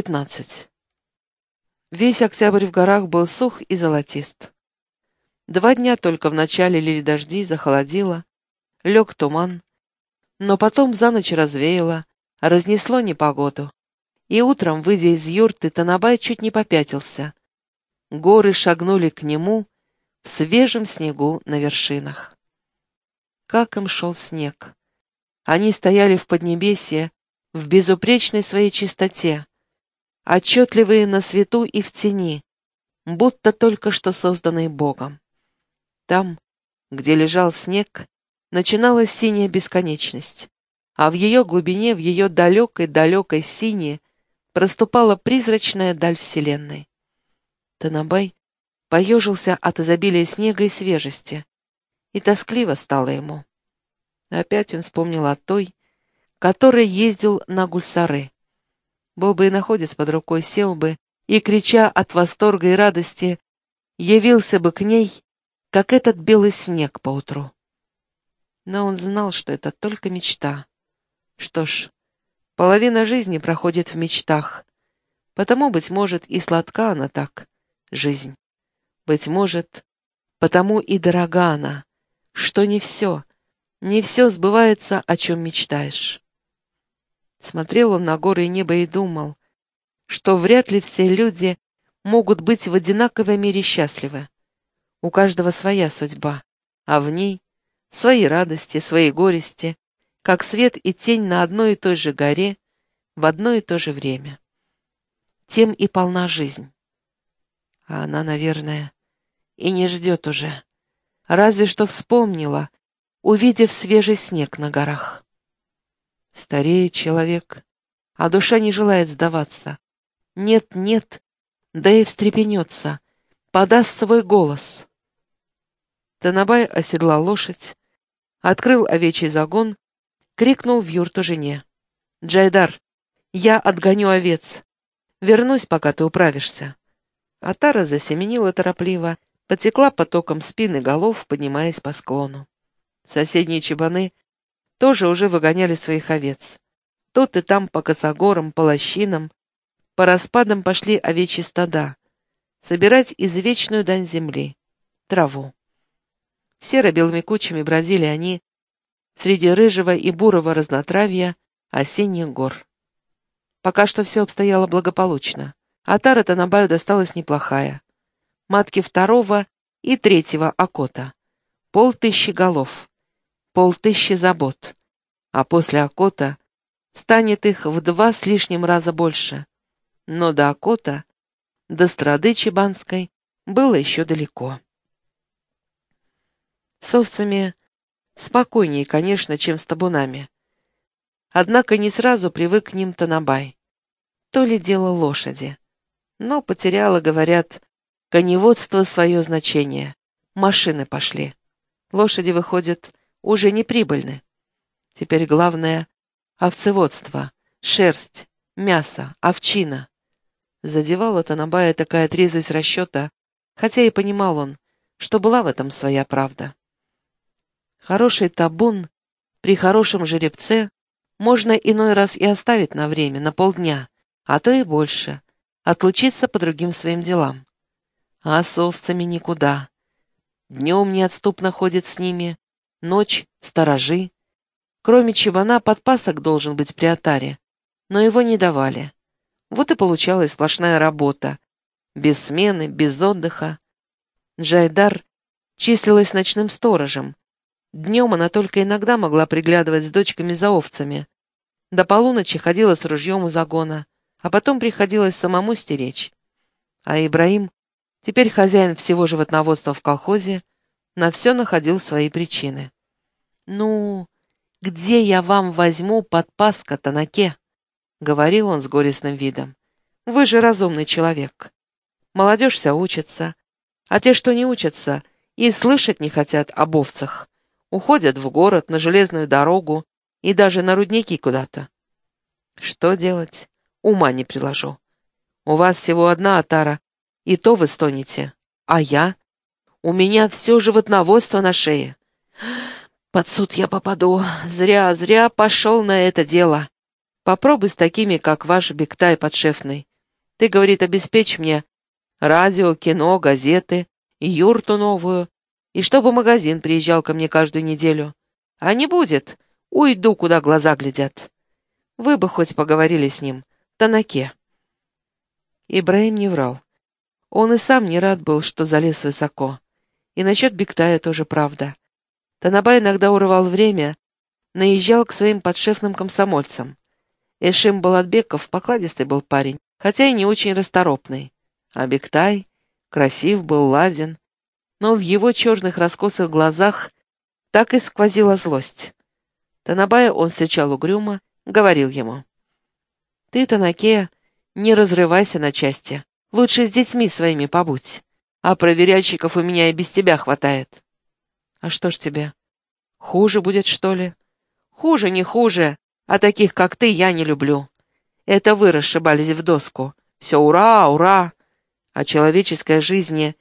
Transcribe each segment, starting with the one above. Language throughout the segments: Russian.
пятнадцать. Весь октябрь в горах был сух и золотист. Два дня только вначале лили дожди, захолодило, лег туман, но потом за ночь развеяло, разнесло непогоду. И утром, выйдя из юрты, Танабай чуть не попятился. Горы шагнули к нему в свежем снегу на вершинах. Как им шел снег! Они стояли в Поднебесье, в безупречной своей чистоте, отчетливые на свету и в тени, будто только что созданные Богом. Там, где лежал снег, начиналась синяя бесконечность, а в ее глубине, в ее далекой-далекой синей, проступала призрачная даль Вселенной. Танабай поежился от изобилия снега и свежести, и тоскливо стало ему. Опять он вспомнил о той, который ездил на гульсары. Был бы и находец под рукой, сел бы, и, крича от восторга и радости, явился бы к ней, как этот белый снег поутру. Но он знал, что это только мечта. Что ж, половина жизни проходит в мечтах, потому, быть может, и сладка она так, жизнь. Быть может, потому и дорога она, что не все, не все сбывается, о чем мечтаешь. Смотрел он на горы и небо и думал, что вряд ли все люди могут быть в одинаковой мере счастливы. У каждого своя судьба, а в ней свои радости, свои горести, как свет и тень на одной и той же горе в одно и то же время. Тем и полна жизнь. А она, наверное, и не ждет уже. Разве что вспомнила, увидев свежий снег на горах. Стареет человек, а душа не желает сдаваться. Нет, нет, да и встрепенется, подаст свой голос. Танабай оседлал лошадь, открыл овечий загон, крикнул в юрту жене. «Джайдар, я отгоню овец. Вернусь, пока ты управишься». А Тара засеменила торопливо, потекла потоком спины голов, поднимаясь по склону. Соседние чебаны тоже уже выгоняли своих овец. Тут и там по косогорам, по лощинам, по распадам пошли овечьи стада, собирать извечную дань земли — траву. Серо-белыми кучами бродили они среди рыжего и бурого разнотравья осенних гор. Пока что все обстояло благополучно, а тара Танабаю досталась неплохая. Матки второго и третьего окота. Полтыщи голов полтыщи забот, а после Акота станет их в два с лишним раза больше. Но до Акота, до страды Чебанской, было еще далеко. С овцами спокойнее, конечно, чем с табунами. Однако не сразу привык к ним Танабай. То ли дело лошади. Но потеряло, говорят, коневодство свое значение. Машины пошли. Лошади, выходят, уже не прибыльны. Теперь главное — овцеводство, шерсть, мясо, овчина. Задевала Танабая такая трезвость расчета, хотя и понимал он, что была в этом своя правда. Хороший табун при хорошем жеребце можно иной раз и оставить на время, на полдня, а то и больше, отлучиться по другим своим делам. А с овцами никуда. Днем неотступно ходит с ними, ночь, сторожи. Кроме чебана, подпасок должен быть при отаре, но его не давали. Вот и получалась сплошная работа. Без смены, без отдыха. Джайдар числилась ночным сторожем. Днем она только иногда могла приглядывать с дочками за овцами. До полуночи ходила с ружьем у загона, а потом приходилось самому стеречь. А Ибраим, теперь хозяин всего животноводства в колхозе, на все находил свои причины. «Ну, где я вам возьму подпаска Танаке?» — говорил он с горестным видом. «Вы же разумный человек. Молодежь вся учится, а те, что не учатся, и слышать не хотят об овцах. Уходят в город, на железную дорогу и даже на рудники куда-то. Что делать? Ума не приложу. У вас всего одна отара, и то вы стонете. А я? У меня все животноводство на шее. Под суд я попаду. Зря, зря пошел на это дело. Попробуй с такими, как ваш Бектай подшефный. Ты, говорит, обеспечь мне радио, кино, газеты, юрту новую, и чтобы магазин приезжал ко мне каждую неделю. А не будет, уйду, куда глаза глядят. Вы бы хоть поговорили с ним, Танаке. Ибраим не врал. Он и сам не рад был, что залез высоко. И насчет Бектая тоже правда. Танабай иногда урывал время, наезжал к своим подшефным комсомольцам. Эшим Балатбеков покладистый был парень, хотя и не очень расторопный. А Бектай красив был, ладен, но в его черных раскосых глазах так и сквозила злость. Танабая он встречал угрюмо, говорил ему. «Ты, Танаке, не разрывайся на части. Лучше с детьми своими побудь. А проверяльщиков у меня и без тебя хватает». «А что ж тебе? Хуже будет, что ли?» «Хуже, не хуже, а таких, как ты, я не люблю. Это вы расшибались в доску. Все ура, ура! А человеческой жизни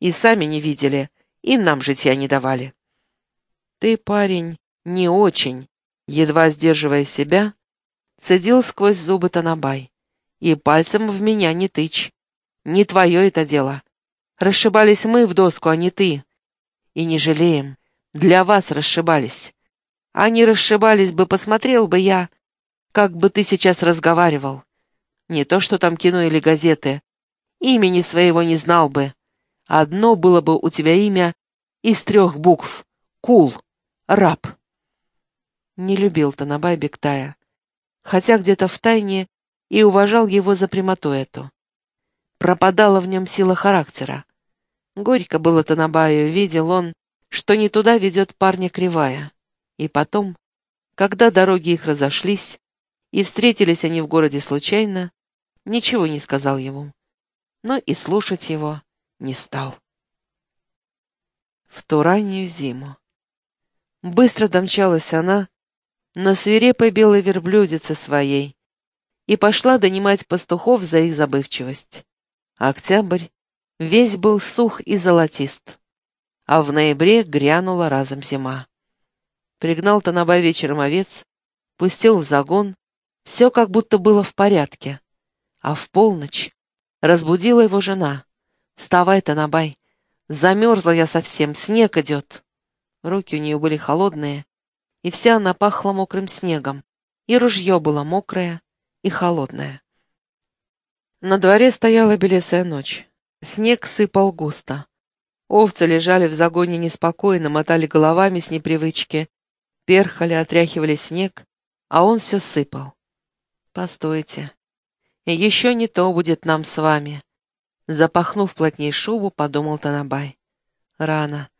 и сами не видели, и нам житья не давали. Ты, парень, не очень, едва сдерживая себя, цедил сквозь зубы Танабай. И пальцем в меня не тычь. Не твое это дело. Расшибались мы в доску, а не ты. И не жалеем. Для вас расшибались. А не расшибались бы, посмотрел бы я, как бы ты сейчас разговаривал. Не то, что там кино или газеты. Имени своего не знал бы. Одно было бы у тебя имя из трех букв. Кул. Раб. Не любил Танабай Бектая, хотя где-то в тайне и уважал его за прямоту эту. Пропадала в нем сила характера. Горько было Танабаю, видел он, что не туда ведет парня кривая. И потом, когда дороги их разошлись, и встретились они в городе случайно, ничего не сказал ему. Но и слушать его не стал. В ту раннюю зиму. Быстро домчалась она на свирепой белой верблюдице своей и пошла донимать пастухов за их забывчивость. Октябрь весь был сух и золотист, а в ноябре грянула разом зима. Пригнал Танаба вечером овец, пустил в загон, все как будто было в порядке, а в полночь разбудила его жена. «Вставай, Танабай! Замерзла я совсем, снег идет!» Руки у нее были холодные, и вся она пахла мокрым снегом, и ружье было мокрое и холодное. На дворе стояла белесая ночь. Снег сыпал густо. Овцы лежали в загоне неспокойно, мотали головами с непривычки, перхали, отряхивали снег, а он все сыпал. «Постойте, еще не то будет нам с вами», Запахнув плотней шубу, подумал Танабай. Рано.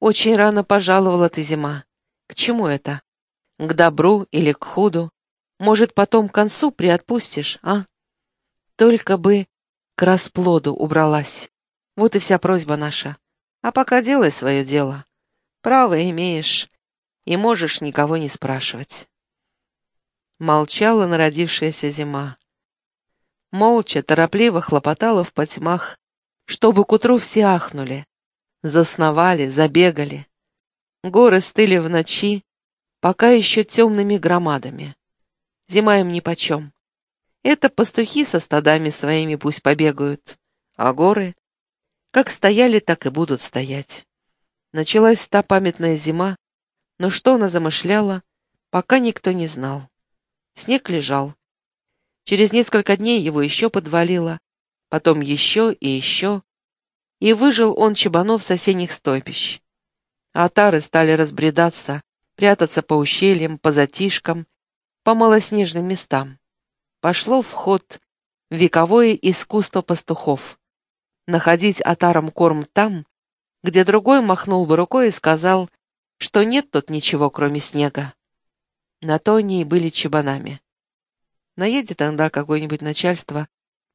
Очень рано пожаловала ты зима. К чему это? К добру или к худу? Может, потом к концу приотпустишь, а? Только бы к расплоду убралась. Вот и вся просьба наша. А пока делай свое дело. Право имеешь, и можешь никого не спрашивать. Молчала народившаяся зима молча, торопливо хлопотала в потьмах, чтобы к утру все ахнули, засновали, забегали. Горы стыли в ночи, пока еще темными громадами. Зима им нипочем. Это пастухи со стадами своими пусть побегают, а горы, как стояли, так и будут стоять. Началась та памятная зима, но что она замышляла, пока никто не знал. Снег лежал, Через несколько дней его еще подвалило, потом еще и еще, и выжил он чабанов соседних стойбищ. Атары стали разбредаться, прятаться по ущельям, по затишкам, по малоснежным местам. Пошло в ход вековое искусство пастухов. Находить атарам корм там, где другой махнул бы рукой и сказал, что нет тут ничего, кроме снега. На то они и были чабанами. Наедет тогда какое-нибудь начальство,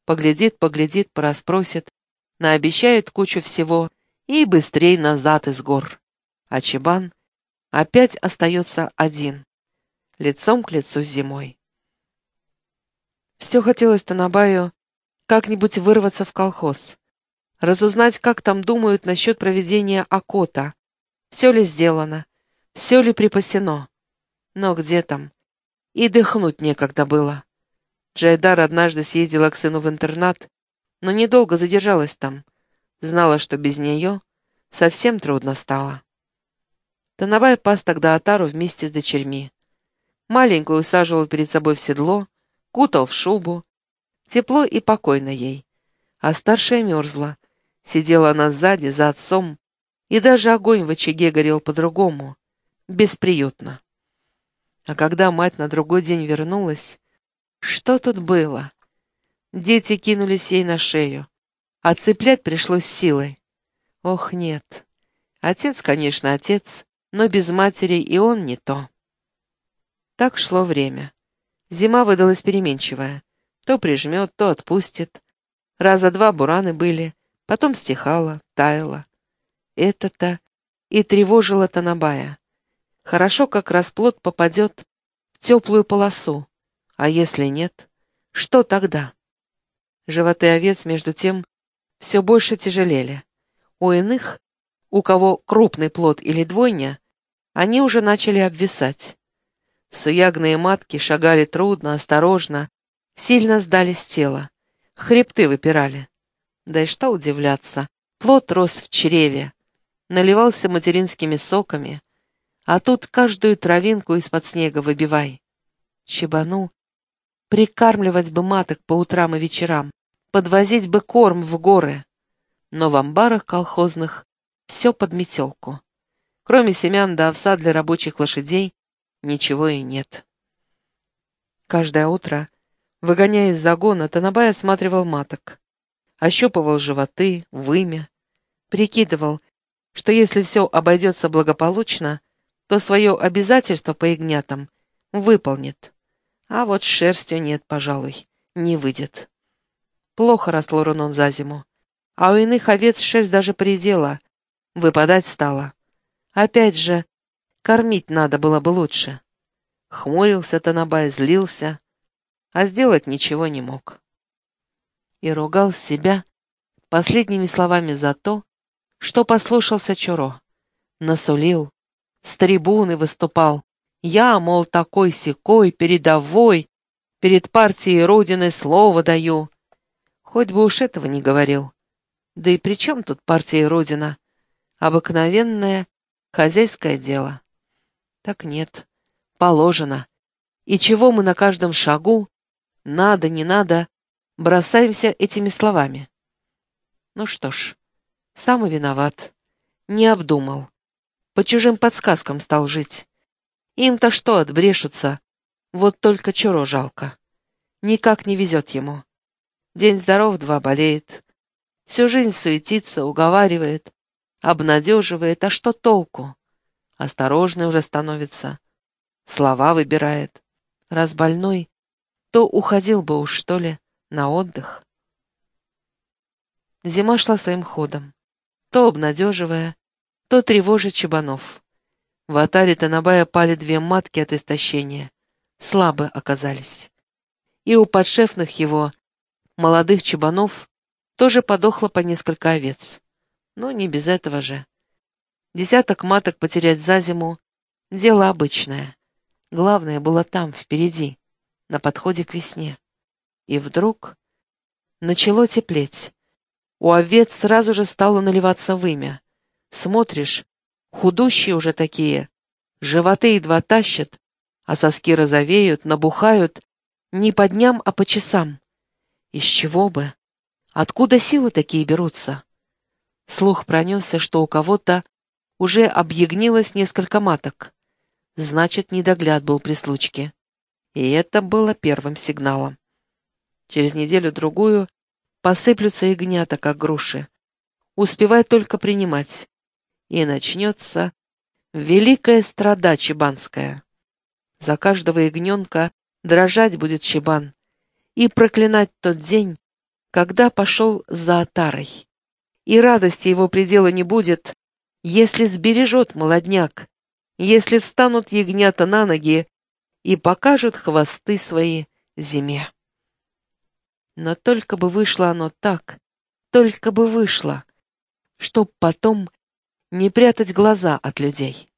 поглядит, поглядит, пораспросит, наобещает кучу всего и быстрей назад из гор. А Чебан опять остается один, лицом к лицу с зимой. Все хотелось Танабаю как-нибудь вырваться в колхоз, разузнать, как там думают насчет проведения окота, все ли сделано, все ли припасено. Но где там? И дыхнуть некогда было. Джайдар однажды съездила к сыну в интернат, но недолго задержалась там. Знала, что без нее совсем трудно стало. Танабай пас тогда Атару вместе с дочерьми. Маленькую усаживал перед собой в седло, кутал в шубу. Тепло и покойно ей. А старшая мерзла. Сидела она сзади, за отцом, и даже огонь в очаге горел по-другому, бесприютно. А когда мать на другой день вернулась, что тут было? Дети кинулись ей на шею, а цеплять пришлось силой. Ох, нет. Отец, конечно, отец, но без матери и он не то. Так шло время. Зима выдалась переменчивая. То прижмет, то отпустит. Раза два бураны были, потом стихало, таяло. Это-то и тревожило Танабая. Хорошо, как расплод попадет в теплую полосу, а если нет, что тогда? Животы овец, между тем, все больше тяжелели. У иных, у кого крупный плод или двойня, они уже начали обвисать. Суягные матки шагали трудно, осторожно, сильно сдали с тела, хребты выпирали. Да и что удивляться, плод рос в чреве, наливался материнскими соками, а тут каждую травинку из-под снега выбивай. Чебану прикармливать бы маток по утрам и вечерам, подвозить бы корм в горы. Но в амбарах колхозных все под метелку. Кроме семян да овса для рабочих лошадей, ничего и нет. Каждое утро, выгоняя из загона, Танабай осматривал маток, ощупывал животы, вымя, прикидывал, что если все обойдется благополучно, то свое обязательство по ягнятам выполнит. А вот шерстью нет, пожалуй, не выйдет. Плохо росло руном за зиму, а у иных овец шерсть даже предела, выпадать стала. Опять же, Кормить надо было бы лучше. Хмурился Танабай, злился, а сделать ничего не мог. И ругал себя последними словами за то, что послушался Чуро. Насулил, с трибуны выступал. Я, мол, такой-сякой, передовой, перед партией Родины слово даю. Хоть бы уж этого не говорил. Да и при чем тут партия Родина? Обыкновенное хозяйское дело. Так нет, положено. И чего мы на каждом шагу, надо, не надо, бросаемся этими словами? Ну что ж, сам виноват. Не обдумал. По чужим подсказкам стал жить. Им-то что отбрешутся? Вот только чуро жалко. Никак не везет ему. День здоров, два болеет. Всю жизнь суетится, уговаривает, обнадеживает, а что толку? Осторожный уже становится, слова выбирает. Раз больной, то уходил бы уж, что ли, на отдых. Зима шла своим ходом, то обнадеживая, то тревожа чебанов. В атаре Танабая пали две матки от истощения, слабы оказались. И у подшефных его, молодых чебанов, тоже подохло по несколько овец. Но не без этого же. Десяток маток потерять за зиму — дело обычное. Главное было там, впереди, на подходе к весне. И вдруг начало теплеть. У овец сразу же стало наливаться вымя. Смотришь, худущие уже такие, животы едва тащат, а соски розовеют, набухают не по дням, а по часам. Из чего бы? Откуда силы такие берутся? Слух пронесся, что у кого-то уже объягнилось несколько маток. Значит, недогляд был при случке. И это было первым сигналом. Через неделю-другую посыплются ягнята, как груши. Успевай только принимать. И начнется великая страда чебанская. За каждого ягненка дрожать будет чебан и проклинать тот день, когда пошел за отарой. И радости его предела не будет, если сбережет молодняк, если встанут ягнята на ноги и покажут хвосты свои зиме. Но только бы вышло оно так, только бы вышло, чтоб потом не прятать глаза от людей.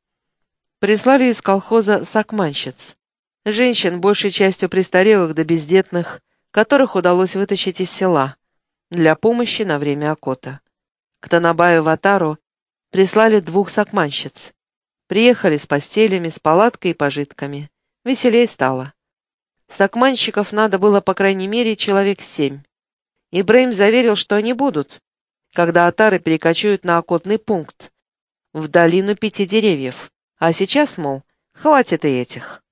Прислали из колхоза сакманщиц. Женщин, большей частью престарелых до бездетных, которых удалось вытащить из села для помощи на время окота. К Танабаю Ватару прислали двух сакманщиц. Приехали с постелями, с палаткой и пожитками. Веселей стало. Сакманщиков надо было, по крайней мере, человек семь. Ибраим заверил, что они будут, когда отары перекочуют на окотный пункт, в долину пяти деревьев. А сейчас, мол, хватит и этих.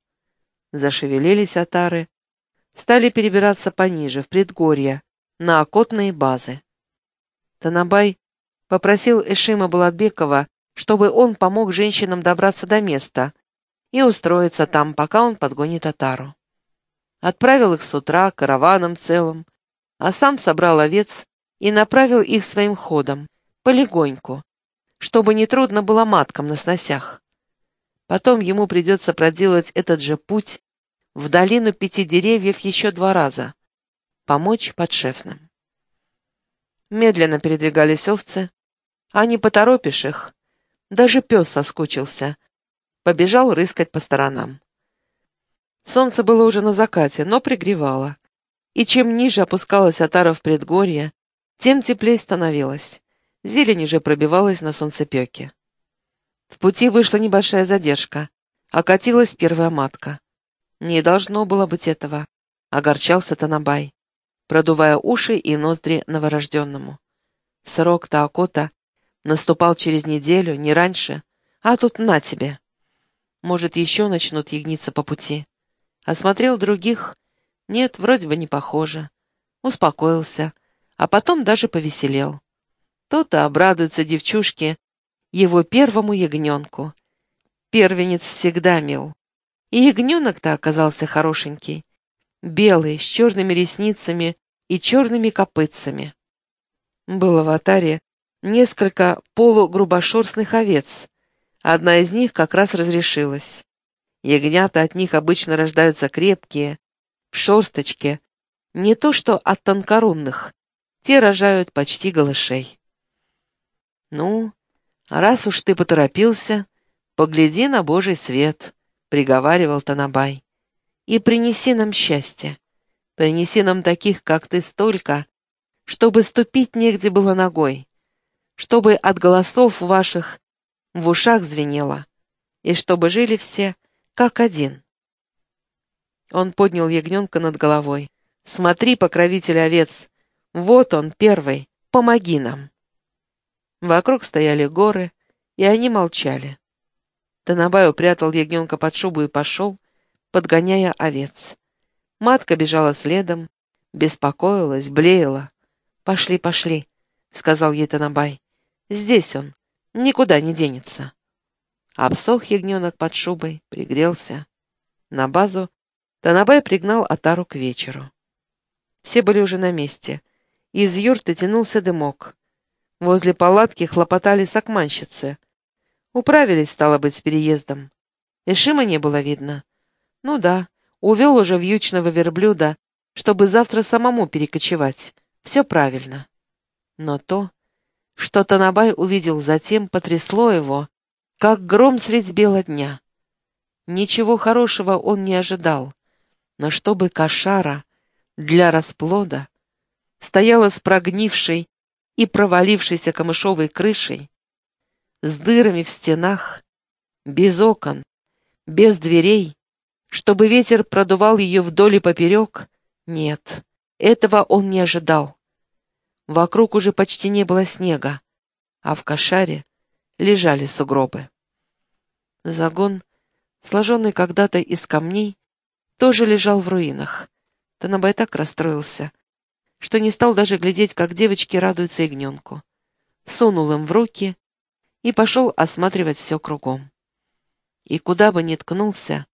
Зашевелились отары, стали перебираться пониже, в предгорье, на окотные базы. Танабай попросил Эшима Булатбекова, чтобы он помог женщинам добраться до места и устроиться там, пока он подгонит Атару. Отправил их с утра караваном целым, а сам собрал овец и направил их своим ходом, полегоньку, чтобы не трудно было маткам на сносях. Потом ему придется проделать этот же путь в долину пяти деревьев еще два раза, помочь подшефным. Медленно передвигались овцы, а не поторопишь их. Даже пес соскучился, побежал рыскать по сторонам. Солнце было уже на закате, но пригревало. И чем ниже опускалась отара в предгорье, тем теплее становилось. Зелень уже пробивалась на солнцепеке. В пути вышла небольшая задержка. Окатилась первая матка. Не должно было быть этого. Огорчался Танабай, продувая уши и ноздри новорожденному. Срок Таакота наступал через неделю, не раньше, а тут на тебе. Может, еще начнут ягниться по пути. Осмотрел других. Нет, вроде бы не похоже. Успокоился, а потом даже повеселел. То-то обрадуются девчушки его первому ягненку. Первенец всегда мил. И ягненок-то оказался хорошенький. Белый, с черными ресницами и черными копытцами. Было в атаре несколько полугрубошерстных овец. Одна из них как раз разрешилась. Ягнята от них обычно рождаются крепкие, в шерсточке, не то что от тонкорунных, те рожают почти голышей. «Ну, раз уж ты поторопился, погляди на Божий свет», — приговаривал Танабай, — «и принеси нам счастье. Принеси нам таких, как ты, столько, чтобы ступить негде было ногой, чтобы от голосов ваших в ушах звенело, и чтобы жили все как один. Он поднял ягненка над головой. «Смотри, покровитель овец, вот он, первый, помоги нам!» Вокруг стояли горы, и они молчали. Танабай упрятал ягненка под шубу и пошел, подгоняя овец. Матка бежала следом, беспокоилась, блеяла. «Пошли, пошли», — сказал ей Танабай. «Здесь он, никуда не денется». Обсох ягненок под шубой, пригрелся. На базу Танабай пригнал Атару к вечеру. Все были уже на месте. Из юрты тянулся дымок. Возле палатки хлопотали сакманщицы. Управились, стало быть, с переездом. Эшима не было видно. Ну да, увел уже вьючного верблюда, чтобы завтра самому перекочевать. Все правильно. Но то, что Танабай увидел затем, потрясло его, как гром средь бела дня. Ничего хорошего он не ожидал, но чтобы кошара для расплода стояла с прогнившей и провалившейся камышовой крышей, с дырами в стенах, без окон, без дверей, чтобы ветер продувал ее вдоль и поперек, нет, этого он не ожидал. Вокруг уже почти не было снега, а в кошаре лежали сугробы. Загон, сложенный когда-то из камней, тоже лежал в руинах. Танабай так расстроился, что не стал даже глядеть, как девочки радуются ягненку. Сунул им в руки и пошел осматривать все кругом. И куда бы ни ткнулся,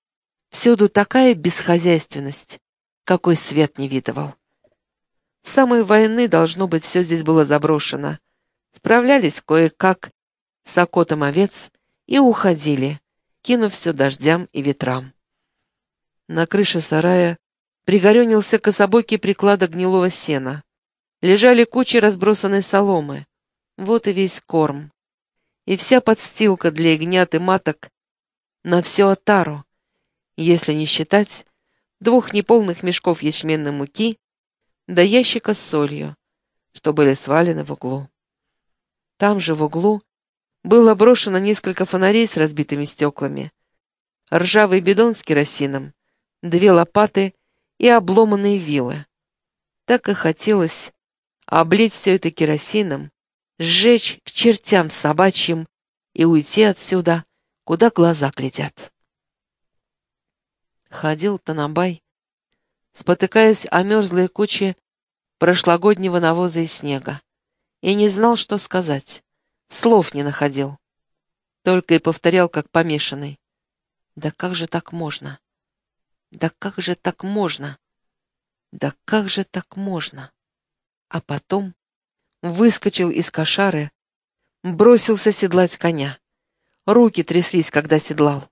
всюду такая бесхозяйственность, какой свет не видывал. С самой войны, должно быть, все здесь было заброшено. Справлялись кое-как с окотом овец и уходили, кинув все дождям и ветрам. На крыше сарая пригорюнился кособокий приклада гнилого сена. Лежали кучи разбросанной соломы. Вот и весь корм. И вся подстилка для ягнят и маток на всю отару. если не считать двух неполных мешков ячменной муки до ящика с солью, что были свалены в углу. Там же в углу было брошено несколько фонарей с разбитыми стеклами, ржавый бидон с керосином, две лопаты и обломанные вилы. Так и хотелось облить все это керосином, сжечь к чертям собачьим и уйти отсюда, куда глаза глядят. Ходил Танабай, спотыкаясь о мерзлые кучи прошлогоднего навоза и снега, и не знал, что сказать, слов не находил. Только и повторял, как помешанный. «Да как же так можно? Да как же так можно? Да как же так можно?» А потом выскочил из кошары, бросился седлать коня. Руки тряслись, когда седлал.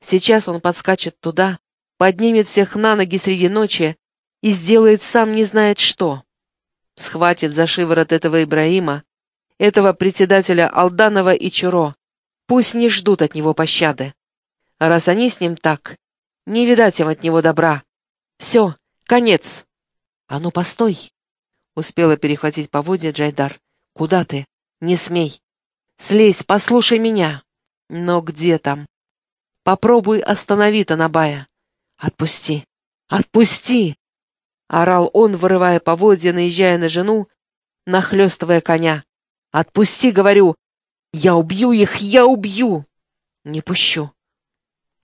Сейчас он подскачет туда, поднимет всех на ноги среди ночи и сделает сам не знает что. Схватит за шиворот этого Ибраима, этого председателя Алданова и Чуро. Пусть не ждут от него пощады. Раз они с ним так, не видать им от него добра. Все, конец. А ну, постой! Успела перехватить поводья Джайдар. Куда ты? Не смей. Слезь, послушай меня. Но где там? Попробуй останови Танабая. Отпусти! Отпусти! Орал он, вырывая поводья, наезжая на жену, нахлестывая коня. «Отпусти, говорю! Я убью их, я убью!» «Не пущу!»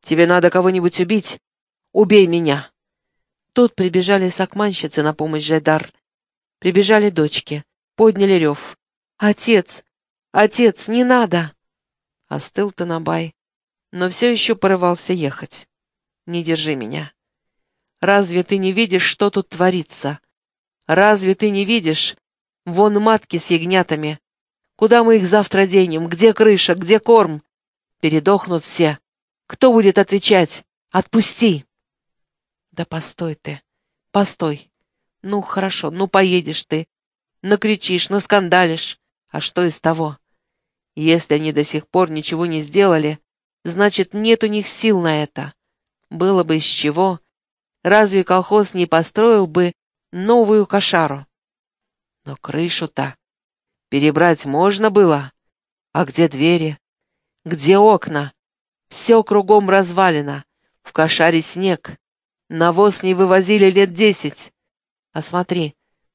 «Тебе надо кого-нибудь убить? Убей меня!» Тут прибежали сакманщицы на помощь Жайдар. Прибежали дочки, подняли рев. «Отец! Отец, не надо!» Остыл Танабай, но все еще порывался ехать. «Не держи меня!» Разве ты не видишь, что тут творится? Разве ты не видишь? Вон матки с ягнятами. Куда мы их завтра денем? Где крыша? Где корм? Передохнут все. Кто будет отвечать? Отпусти!» «Да постой ты, постой. Ну, хорошо, ну поедешь ты. Накричишь, наскандалишь. А что из того? Если они до сих пор ничего не сделали, значит, нет у них сил на это. Было бы из чего, разве колхоз не построил бы новую кошару? Но крышу-то перебрать можно было. А где двери? Где окна? Все кругом развалено. В кошаре снег. Навоз не вывозили лет десять. А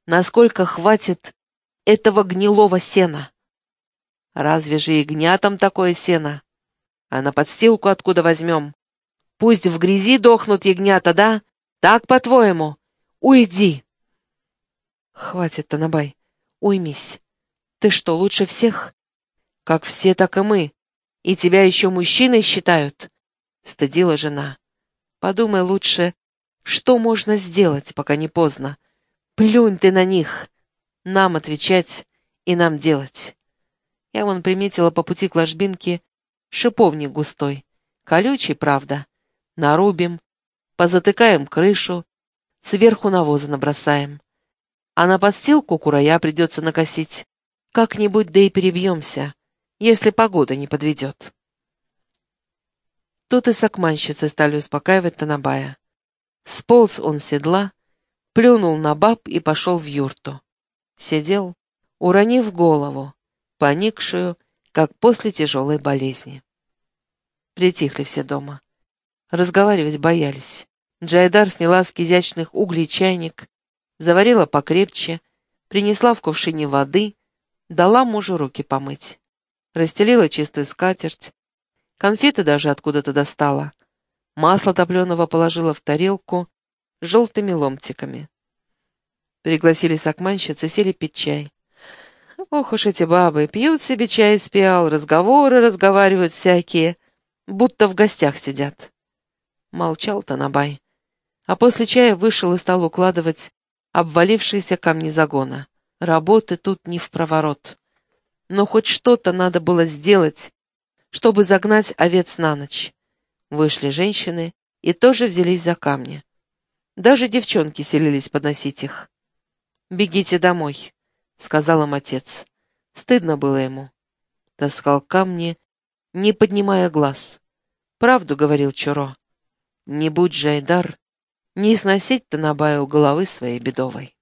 насколько хватит этого гнилого сена. Разве же ягнятам такое сено? А на подстилку откуда возьмем? Пусть в грязи дохнут ягнята, да? Так, по-твоему? Уйди!» «Хватит, Танабай, уймись. Ты что, лучше всех?» «Как все, так и мы. И тебя еще мужчиной считают?» Стыдила жена. «Подумай лучше, что можно сделать, пока не поздно. Плюнь ты на них. Нам отвечать и нам делать». Я вон приметила по пути к ложбинке шиповник густой. Колючий, правда. Нарубим, позатыкаем крышу, сверху навоза набросаем. А на подстилку курая придется накосить. Как-нибудь да и перебьемся, если погода не подведет. Тут и сакманщицы стали успокаивать Танабая. Сполз он с седла, плюнул на баб и пошел в юрту. Сидел, уронив голову, поникшую, как после тяжелой болезни. Притихли все дома. Разговаривать боялись. Джайдар сняла с изящных углей чайник, заварила покрепче, принесла в кувшине воды, дала мужу руки помыть. Расстелила чистую скатерть, конфеты даже откуда-то достала. Масло топленого положила в тарелку с желтыми ломтиками. Пригласили сакманщицы, сели пить чай. Ох уж эти бабы, пьют себе чай из пиал, разговоры разговаривают всякие, будто в гостях сидят. Молчал Танабай а после чая вышел и стал укладывать обвалившиеся камни загона. Работы тут не в проворот. Но хоть что-то надо было сделать, чтобы загнать овец на ночь. Вышли женщины и тоже взялись за камни. Даже девчонки селились подносить их. «Бегите домой», — сказал им отец. Стыдно было ему. Таскал камни, не поднимая глаз. «Правду», — говорил Чуро. Не будь же Айдар, не сносить Танабаю головы своей бедовой.